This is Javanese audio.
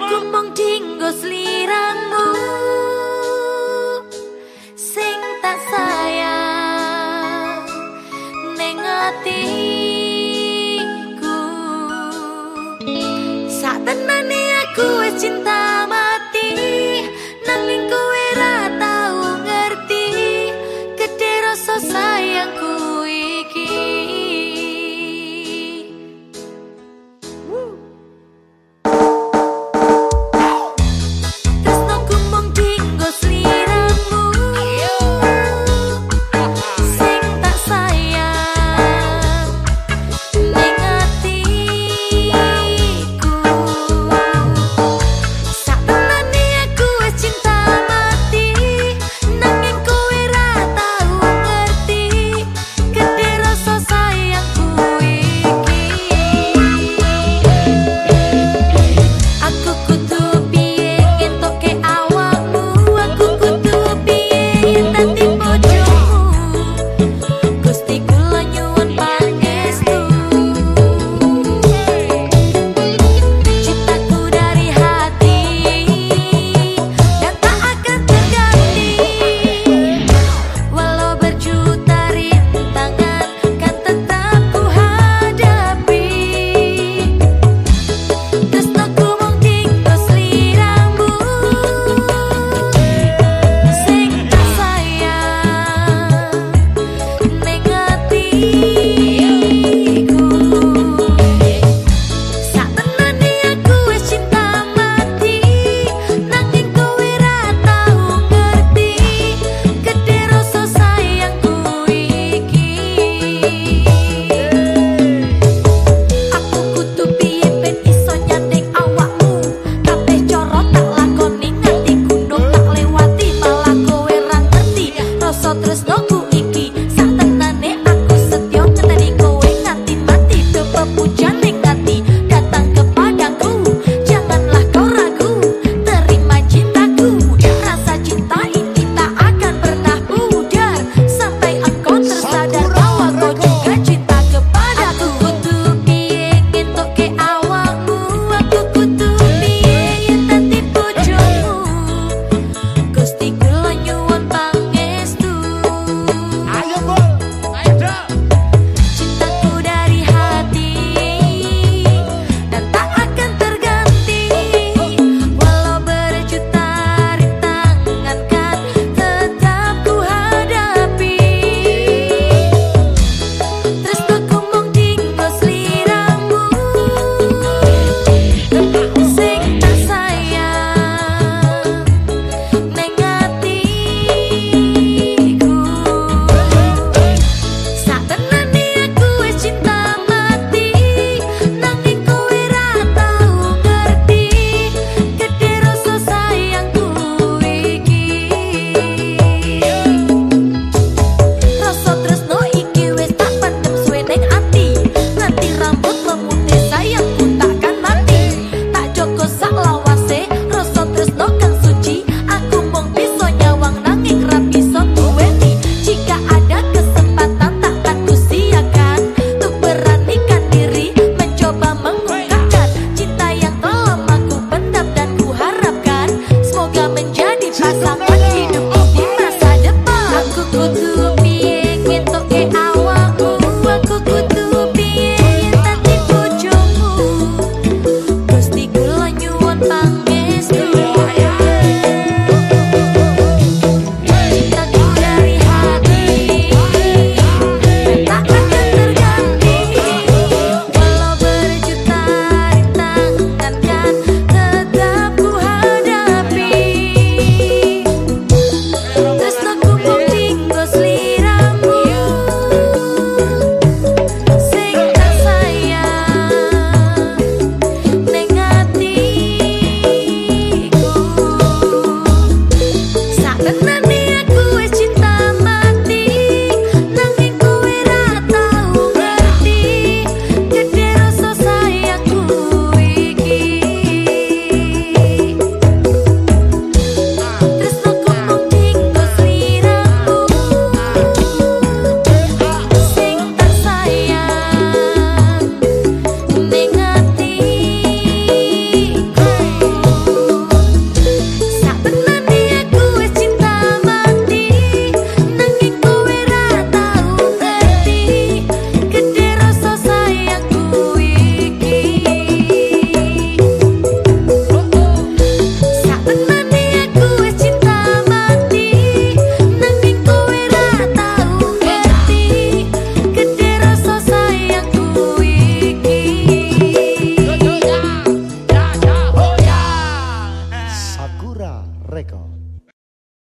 gumong dinggo sliramu sing tak sayang ning atiku. Sak tenane aku wis cinta You.